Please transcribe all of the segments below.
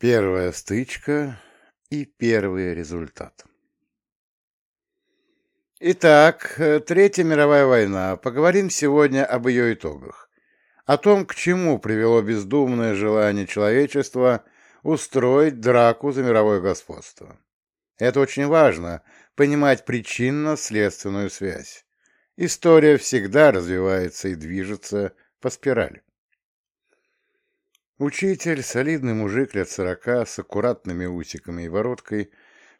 Первая стычка и первый результат. Итак, Третья мировая война. Поговорим сегодня об ее итогах. О том, к чему привело бездумное желание человечества устроить драку за мировое господство. Это очень важно, понимать причинно-следственную связь. История всегда развивается и движется по спирали. Учитель, солидный мужик лет сорока, с аккуратными усиками и бородкой,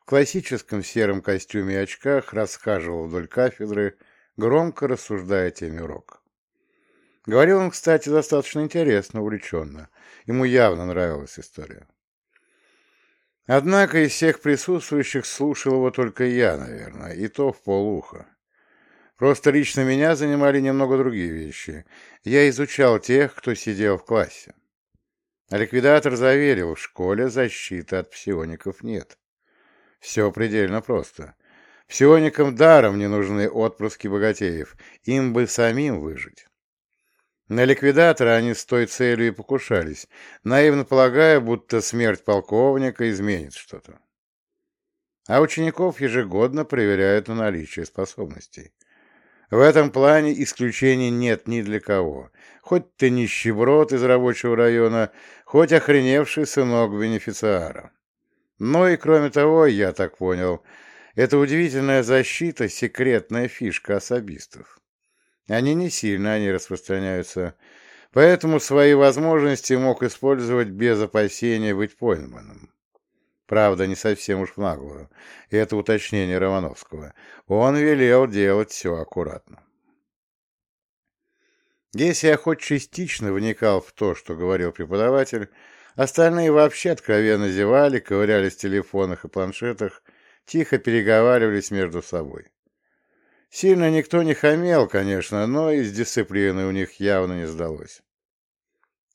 в классическом сером костюме и очках расхаживал вдоль кафедры, громко рассуждая теме урока. Говорил он, кстати, достаточно интересно, увлеченно. Ему явно нравилась история. Однако из всех присутствующих слушал его только я, наверное, и то в полуха. Просто лично меня занимали немного другие вещи. Я изучал тех, кто сидел в классе. Ликвидатор заверил, в школе защиты от псиоников нет. Все предельно просто. Псионикам даром не нужны отпрыски богатеев, им бы самим выжить. На ликвидатора они с той целью и покушались, наивно полагая, будто смерть полковника изменит что-то. А учеников ежегодно проверяют на наличие способностей. В этом плане исключений нет ни для кого. Хоть ты нищеброд из рабочего района, хоть охреневший сынок бенефициара. Ну и кроме того, я так понял, это удивительная защита — секретная фишка особистов. Они не сильно они распространяются, поэтому свои возможности мог использовать без опасения быть пойманным. Правда, не совсем уж в наглую. Это уточнение Романовского. Он велел делать все аккуратно. Если я хоть частично вникал в то, что говорил преподаватель, остальные вообще откровенно зевали, ковырялись в телефонах и планшетах, тихо переговаривались между собой. Сильно никто не хамел, конечно, но из дисциплины у них явно не сдалось.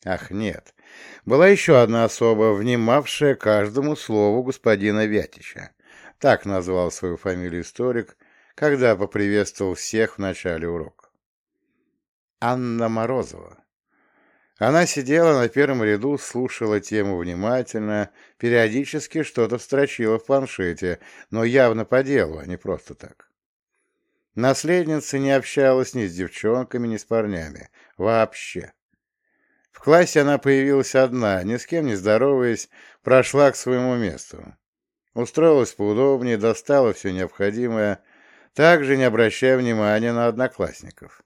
Ах, нет. Была еще одна особа, внимавшая каждому слову господина Вятича. Так назвал свою фамилию историк, когда поприветствовал всех в начале урока. Анна Морозова. Она сидела на первом ряду, слушала тему внимательно, периодически что-то строчила в планшете, но явно по делу, а не просто так. Наследница не общалась ни с девчонками, ни с парнями. Вообще. В классе она появилась одна, ни с кем не здороваясь, прошла к своему месту. Устроилась поудобнее, достала все необходимое, также не обращая внимания на одноклассников.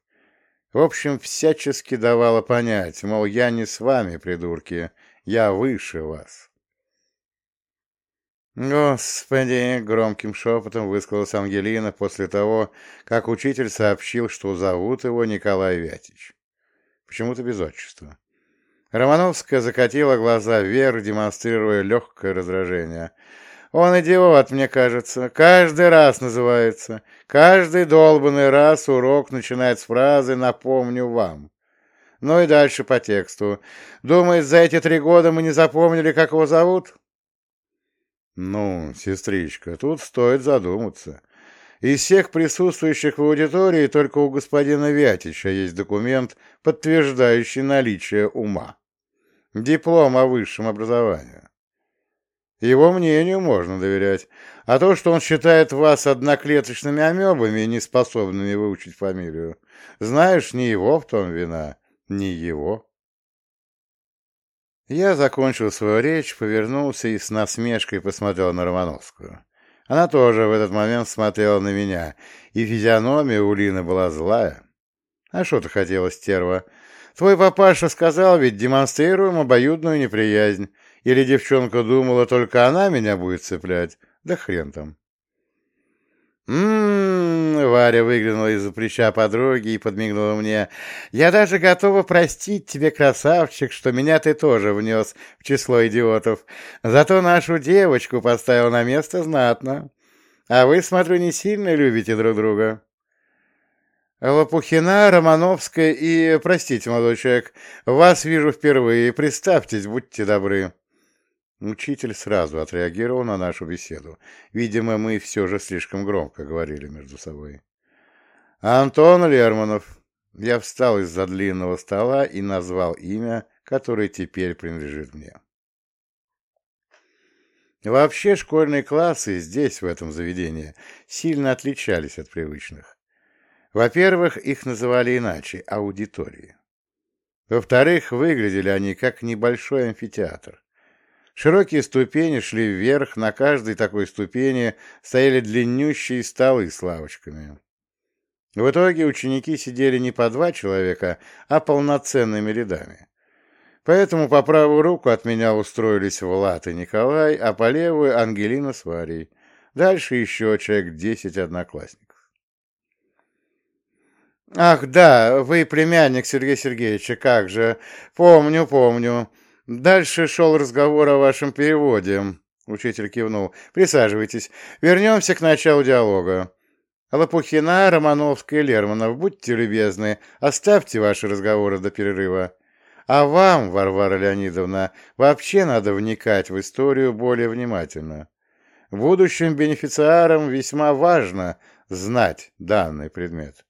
В общем, всячески давала понять, мол, я не с вами, придурки, я выше вас. «Господи!» — громким шепотом высказалась Ангелина после того, как учитель сообщил, что зовут его Николай Вятич. Почему-то без отчества. Романовская закатила глаза вверх, демонстрируя легкое раздражение — он идиот, мне кажется. Каждый раз называется. Каждый долбанный раз урок начинает с фразы «напомню вам». Ну и дальше по тексту. Думает, за эти три года мы не запомнили, как его зовут? Ну, сестричка, тут стоит задуматься. Из всех присутствующих в аудитории только у господина Вятича есть документ, подтверждающий наличие ума. Диплом о высшем образовании. Его мнению можно доверять. А то, что он считает вас одноклеточными амебами, неспособными выучить фамилию, знаешь, не его в том вина, не его. Я закончил свою речь, повернулся и с насмешкой посмотрел на Романовскую. Она тоже в этот момент смотрела на меня, и физиономия у Лины была злая. А что ты хотела, стерва? Твой папаша сказал ведь, демонстрируем обоюдную неприязнь. Или девчонка думала, только она меня будет цеплять? Да хрен там. «М-м-м», Варя выглянула из-за плеча подруги и подмигнула мне. «Я даже готова простить тебе, красавчик, что меня ты тоже внес в число идиотов. Зато нашу девочку поставил на место знатно. А вы, смотрю, не сильно любите друг друга». «Лопухина, Романовская и... Простите, молодой человек, вас вижу впервые. Представьтесь, будьте добры». Учитель сразу отреагировал на нашу беседу. Видимо, мы все же слишком громко говорили между собой. «Антон Лерманов». Я встал из-за длинного стола и назвал имя, которое теперь принадлежит мне. Вообще школьные классы здесь, в этом заведении, сильно отличались от привычных. Во-первых, их называли иначе – аудитории. Во-вторых, выглядели они как небольшой амфитеатр. Широкие ступени шли вверх, на каждой такой ступени стояли длиннющие столы с лавочками. В итоге ученики сидели не по два человека, а полноценными рядами. Поэтому по правую руку от меня устроились Влад и Николай, а по левую — Ангелина с Варей. Дальше еще человек десять одноклассников. «Ах, да, вы племянник Сергея Сергеевича, как же! Помню, помню. Дальше шел разговор о вашем переводе. Учитель кивнул. Присаживайтесь. Вернемся к началу диалога. Лопухина, Романовская, Лермонов, будьте любезны, оставьте ваши разговоры до перерыва. А вам, Варвара Леонидовна, вообще надо вникать в историю более внимательно. Будущим бенефициарам весьма важно знать данный предмет.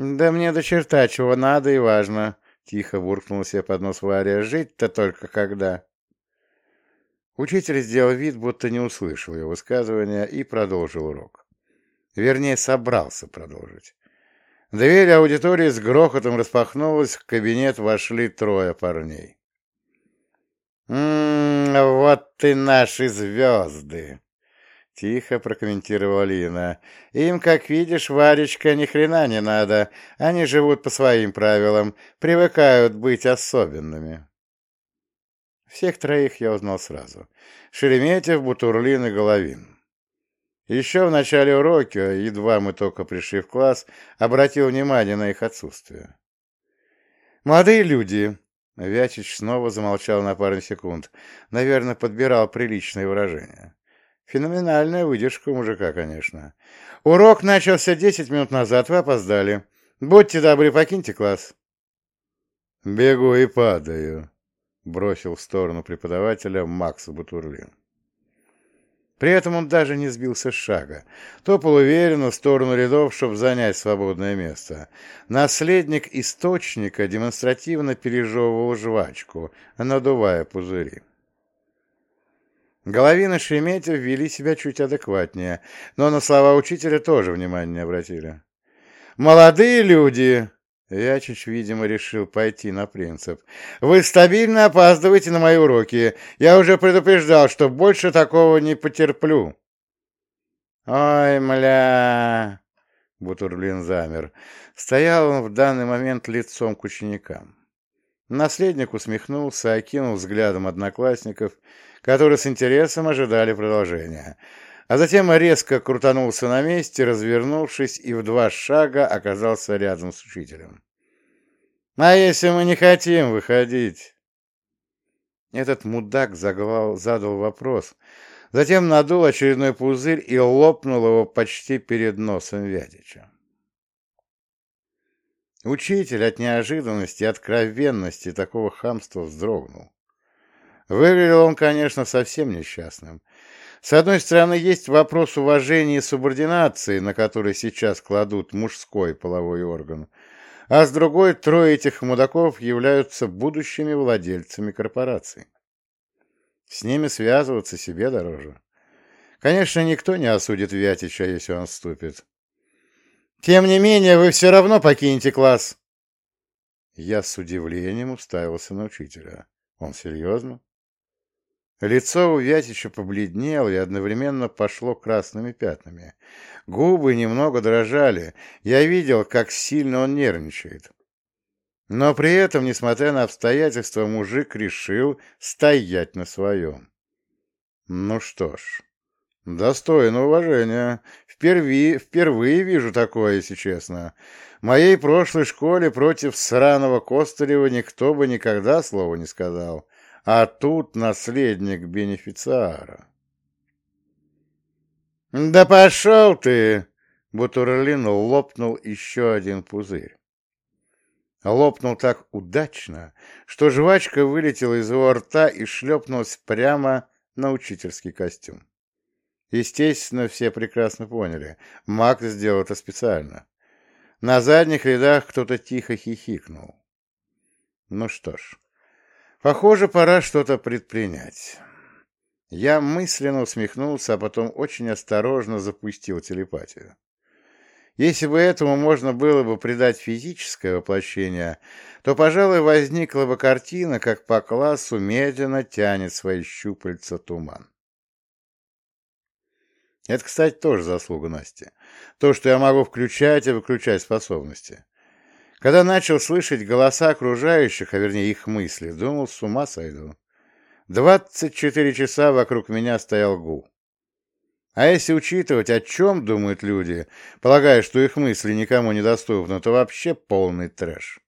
«Да мне до черта чего надо и важно», Тихо буркнул себе под нос Варя. «Жить-то только когда!» Учитель сделал вид, будто не услышал его высказывания, и продолжил урок. Вернее, собрался продолжить. Дверь аудитории с грохотом распахнулась, в кабинет вошли трое парней. «М-м, вот ты наши звезды!» Тихо прокомментировала Лина. Им, как видишь, Варечка, ни хрена не надо. Они живут по своим правилам, привыкают быть особенными. Всех троих я узнал сразу. Шереметьев, Бутурлин и Головин. Еще в начале урока, едва мы только пришли в класс, обратил внимание на их отсутствие. «Молодые люди!» Вячич снова замолчал на пару секунд. Наверное, подбирал приличные выражения. Феноменальная выдержка мужика, конечно. Урок начался десять минут назад, вы опоздали. Будьте добры, покиньте класс. Бегу и падаю, бросил в сторону преподавателя Макс Бутурлин. При этом он даже не сбился с шага. Топал уверенно в сторону рядов, чтобы занять свободное место. Наследник источника демонстративно пережевывал жвачку, надувая пузыри. Головин и Шереметьев вели себя чуть адекватнее, но на слова учителя тоже внимания не обратили. «Молодые люди!» Вячич, видимо, решил пойти на принцип. «Вы стабильно опаздываете на мои уроки. Я уже предупреждал, что больше такого не потерплю». «Ой, мля!» Бутурлин замер. Стоял он в данный момент лицом к ученикам. Наследник усмехнулся, окинул взглядом одноклассников которые с интересом ожидали продолжения. А затем резко крутанулся на месте, развернувшись, и в два шага оказался рядом с учителем. «А если мы не хотим выходить?» Этот мудак заглал, задал вопрос, затем надул очередной пузырь и лопнул его почти перед носом Вядича. Учитель от неожиданности и откровенности такого хамства вздрогнул. Выглядел он, конечно, совсем несчастным. С одной стороны, есть вопрос уважения и субординации, на который сейчас кладут мужской половой орган, а с другой, трое этих мудаков являются будущими владельцами корпораций. С ними связываться себе дороже. Конечно, никто не осудит Вятича, если он вступит. Тем не менее, вы все равно покинете класс. Я с удивлением уставился на учителя. Он серьезно? Лицо у Вятича побледнело и одновременно пошло красными пятнами. Губы немного дрожали. Я видел, как сильно он нервничает. Но при этом, несмотря на обстоятельства, мужик решил стоять на своем. Ну что ж, достойно уважения. Впервые, впервые вижу такое, если честно. В моей прошлой школе против сраного Костырева никто бы никогда слова не сказал а тут наследник бенефициара. «Да пошел ты!» — Бутурлин лопнул еще один пузырь. Лопнул так удачно, что жвачка вылетела из его рта и шлепнулась прямо на учительский костюм. Естественно, все прекрасно поняли. Мак сделал это специально. На задних рядах кто-то тихо хихикнул. Ну что ж, Похоже, пора что-то предпринять. Я мысленно усмехнулся, а потом очень осторожно запустил телепатию. Если бы этому можно было бы придать физическое воплощение, то, пожалуй, возникла бы картина, как по классу медленно тянет свои щупальца туман. Это, кстати, тоже заслуга Насти. То, что я могу включать и выключать способности. Когда начал слышать голоса окружающих, а вернее их мысли, думал, с ума сойду. Двадцать четыре часа вокруг меня стоял гул. А если учитывать, о чем думают люди, полагая, что их мысли никому не доступны, то вообще полный трэш.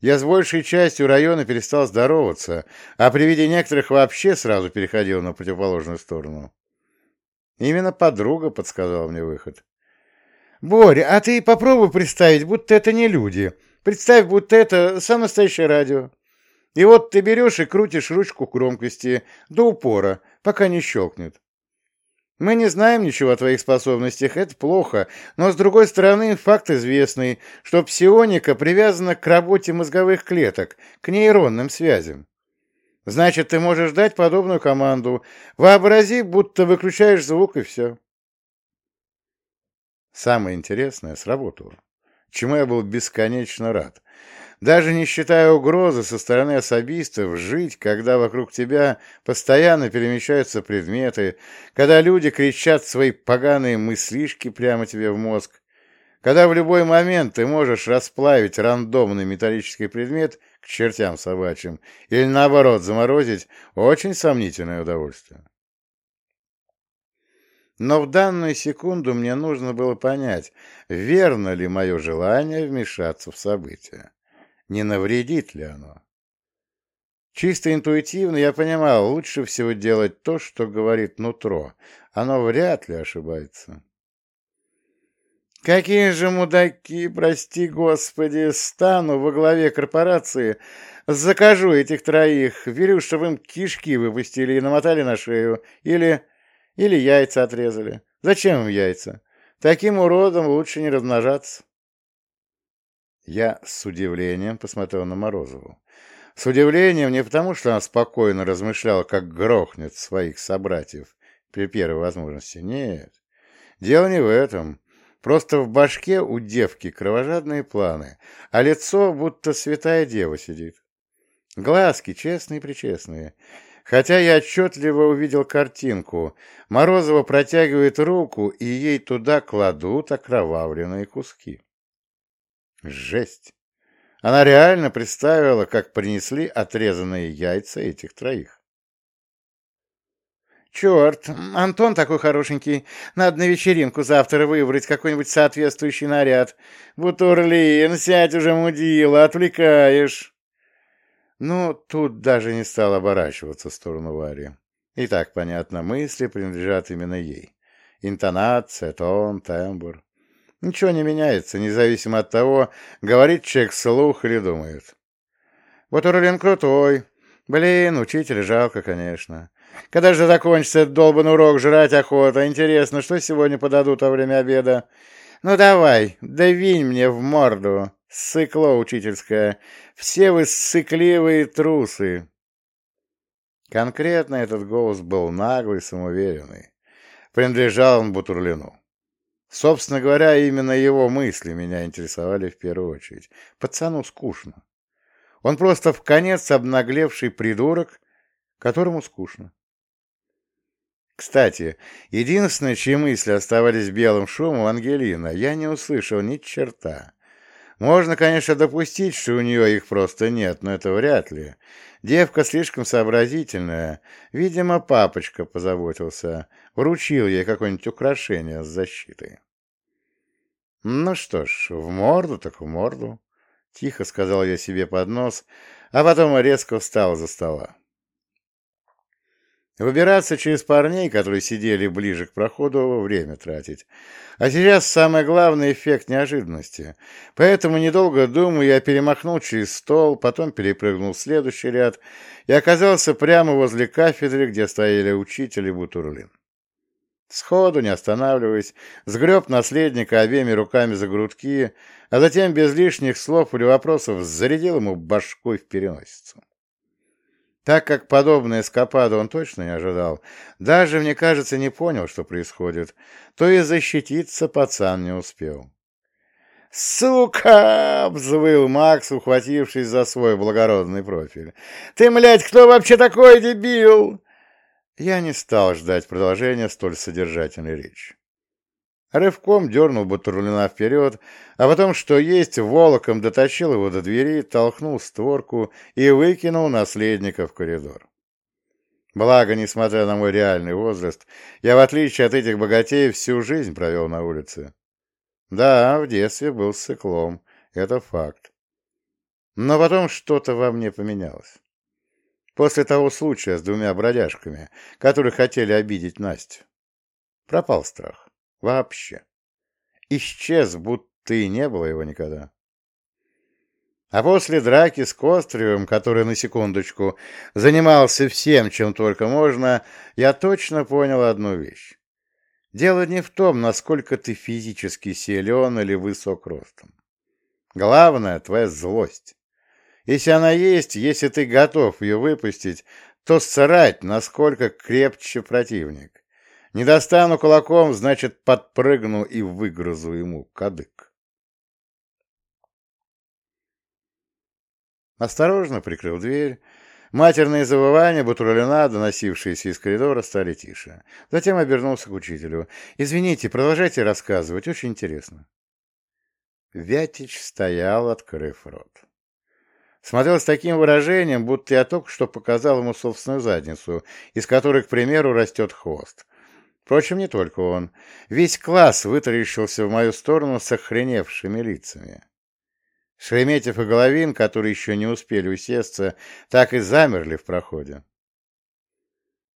Я с большей частью района перестал здороваться, а при виде некоторых вообще сразу переходил на противоположную сторону. Именно подруга подсказала мне выход. «Боря, а ты попробуй представить, будто это не люди. Представь, будто это самое настоящее радио. И вот ты берешь и крутишь ручку громкости до упора, пока не щелкнет. Мы не знаем ничего о твоих способностях, это плохо, но, с другой стороны, факт известный, что псионика привязана к работе мозговых клеток, к нейронным связям. Значит, ты можешь дать подобную команду. Вообрази, будто выключаешь звук, и все. Самое интересное сработало, чему я был бесконечно рад. Даже не считая угрозы со стороны особистов, жить, когда вокруг тебя постоянно перемещаются предметы, когда люди кричат свои поганые мыслишки прямо тебе в мозг, когда в любой момент ты можешь расплавить рандомный металлический предмет к чертям собачьим или, наоборот, заморозить, очень сомнительное удовольствие. Но в данную секунду мне нужно было понять, верно ли мое желание вмешаться в события, не навредит ли оно. Чисто интуитивно я понимал, лучше всего делать то, что говорит нутро, оно вряд ли ошибается. Какие же мудаки, прости господи, стану во главе корпорации, закажу этих троих, велю, чтобы им кишки выпустили и намотали на шею, или... или яйца отрезали. Зачем им яйца? Таким уродом лучше не размножаться. Я с удивлением посмотрел на Морозову. С удивлением не потому, что она спокойно размышляла, как грохнет своих собратьев при первой возможности. Нет, дело не в этом. Просто в башке у девки кровожадные планы, а лицо будто святая дева сидит. Глазки честные-причестные. Хотя я отчетливо увидел картинку. Морозова протягивает руку, и ей туда кладут окровавленные куски. Жесть! Она реально представила, как принесли отрезанные яйца этих троих. «Черт, Антон такой хорошенький. Надо на вечеринку завтра выбрать какой-нибудь соответствующий наряд. Бутурлин, сядь уже, мудила, отвлекаешь». Ну, тут даже не стал оборачиваться в сторону Вари. И так, понятно, мысли принадлежат именно ей. Интонация, тон, тембр. Ничего не меняется, независимо от того, говорит человек слух или думает. Бутурлин крутой. Блин, учителя жалко, конечно. Когда же закончится этот долбанный урок, жрать охота? Интересно, что сегодня подадут во время обеда? Ну давай, давинь мне в морду, сыкло учительское. Все вы сыкливые трусы. Конкретно этот голос был наглый, самоуверенный. Принадлежал он Бутурлину. Собственно говоря, именно его мысли меня интересовали в первую очередь. Пацану скучно. Он просто в конец обнаглевший придурок, которому скучно. Кстати, единственное, чьи мысли оставались белым шумом, Ангелина, я не услышал ни черта. Можно, конечно, допустить, что у нее их просто нет, но это вряд ли. Девка слишком сообразительная. Видимо, папочка позаботился. Вручил ей какое-нибудь украшение с защитой. Ну что ж, в морду так в морду. Тихо сказал я себе под нос, а потом резко встал за стола. Выбираться через парней, которые сидели ближе к проходу, время тратить. А сейчас самый главный эффект неожиданности. Поэтому, недолго думая, я перемахнул через стол, потом перепрыгнул в следующий ряд и оказался прямо возле кафедры, где стояли учитель и Бутурлин. Сходу, не останавливаясь, сгреб наследника обеими руками за грудки, а затем без лишних слов или вопросов зарядил ему башкой в переносицу. Так как подобные эскапады он точно не ожидал, даже, мне кажется, не понял, что происходит, то и защититься пацан не успел. «Сука!» — взвыл Макс, ухватившись за свой благородный профиль. «Ты, млядь, кто вообще такой, дебил?» Я не стал ждать продолжения столь содержательной речи. Рывком дернул Батурлина вперед, а потом, что есть, волоком дотащил его до двери, толкнул створку и выкинул наследника в коридор. Благо, несмотря на мой реальный возраст, я, в отличие от этих богатеев, всю жизнь провел на улице. Да, в детстве был циклом, это факт. Но потом что-то во мне поменялось. После того случая с двумя бродяжками, которые хотели обидеть Настю. Пропал страх. Вообще. Исчез, будто и не было его никогда. А после драки с Костревым, который, на секундочку, занимался всем, чем только можно, я точно понял одну вещь. Дело не в том, насколько ты физически силен или высок ростом. Главное — твоя злость. Если она есть, если ты готов ее выпустить, то срать, насколько крепче противник. Не достану кулаком, значит, подпрыгну и выгрызу ему кадык. Осторожно прикрыл дверь, Матерные завывания Бутурлина, доносившиеся из коридора, стали тише. Затем обернулся к учителю. «Извините, продолжайте рассказывать, очень интересно». Вятич стоял, открыв рот. Смотрел с таким выражением, будто я только что показал ему собственную задницу, из которой, к примеру, растет хвост. Впрочем, не только он. Весь класс вытаращился в мою сторону с охреневшими лицами. Шереметьев и Головин, которые еще не успели усесться, так и замерли в проходе.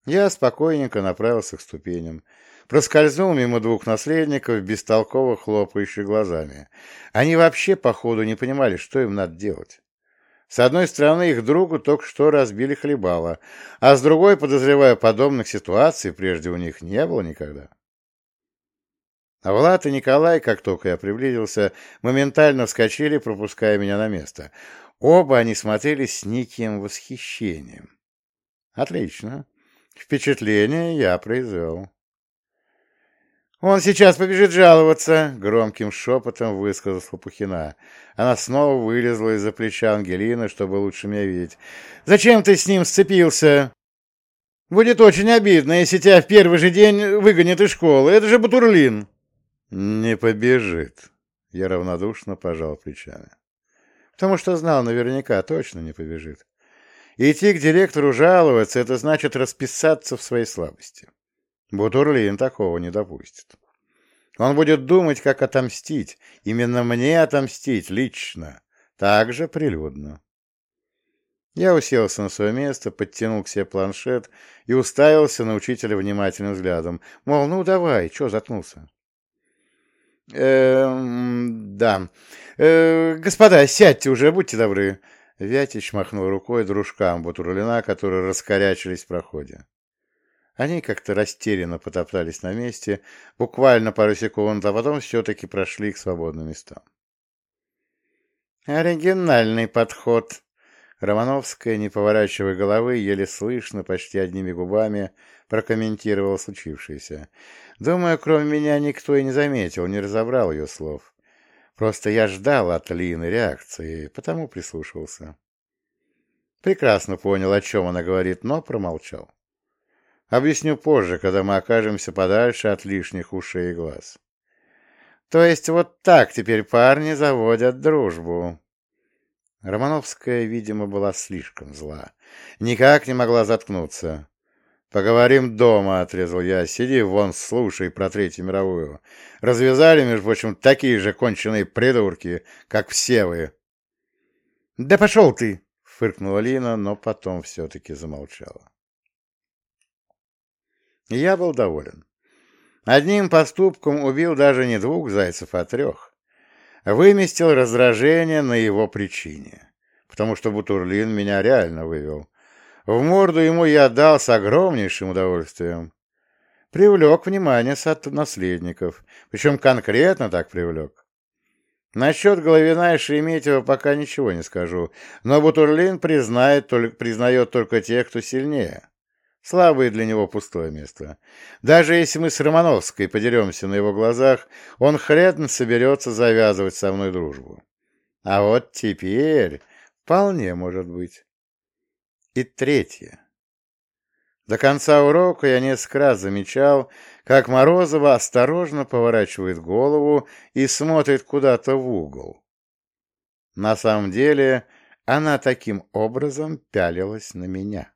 Я спокойненько направился к ступеням. Проскользнул мимо двух наследников, бестолково хлопающих глазами. Они вообще, походу, не понимали, что им надо делать. С одной стороны, их другу только что разбили хлебало, а с другой, подозревая, подобных ситуаций прежде у них не было никогда. А Влад и Николай, как только я приблизился, моментально вскочили, пропуская меня на место. Оба они смотрели с неким восхищением. Отлично. Впечатление я произвел. «Он сейчас побежит жаловаться!» — громким шепотом высказала Лопухина. Она снова вылезла из-за плеча Ангелины, чтобы лучше меня видеть. «Зачем ты с ним сцепился?» «Будет очень обидно, если тебя в первый же день выгонят из школы. Это же Батурлин!» «Не побежит», — я равнодушно пожал плечами. «Потому что знал наверняка, точно не побежит. Идти к директору жаловаться — это значит расписаться в своей слабости. Бутурлин такого не допустит. Он будет думать, как отомстить, именно мне отомстить лично, также прилюдно». Я уселся на свое место, подтянул к себе планшет и уставился на учителя внимательным взглядом. Мол, ну давай, что заткнулся? Э, да. Э, господа, сядьте уже, будьте добры. Вятич махнул рукой дружкам Бутурлина, которые раскорячились в проходе. Они как-то растерянно потоптались на месте, буквально пару секунд, а потом все-таки прошли к свободным местам. «Оригинальный подход», Романовская, не поворачивая головы, еле слышно, почти одними губами, прокомментировала случившееся. Думаю, кроме меня никто и не заметил, не разобрал ее слов. Просто я ждал от Лины реакции, потому прислушивался. Прекрасно понял, о чем она говорит, но промолчал. Объясню позже, когда мы окажемся подальше от лишних ушей и глаз. То есть вот так теперь парни заводят дружбу. Романовская, видимо, была слишком зла. Никак не могла заткнуться. «Поговорим дома», — отрезал я. «Сиди вон, слушай про Третью мировую. Развязали, между прочим, такие же конченые придурки, как все вы». «Да пошел ты!» — фыркнула Лина, но потом все-таки замолчала. Я был доволен. Одним поступком убил даже не двух зайцев, а трех. Выместил раздражение на его причине, потому что Бутурлин меня реально вывел. В морду ему я дал с огромнейшим удовольствием. Привлек внимание наследников, причем конкретно так привлек. Насчет Головина и Шереметьева пока ничего не скажу, но Бутурлин признает, признает только тех, кто сильнее. Слабое для него пустое место. Даже если мы с Романовской подеремся на его глазах, он хрен соберется завязывать со мной дружбу. А вот теперь вполне может быть. И третье. До конца урока я несколько раз замечал, как Морозова осторожно поворачивает голову и смотрит куда-то в угол. На самом деле она таким образом пялилась на меня.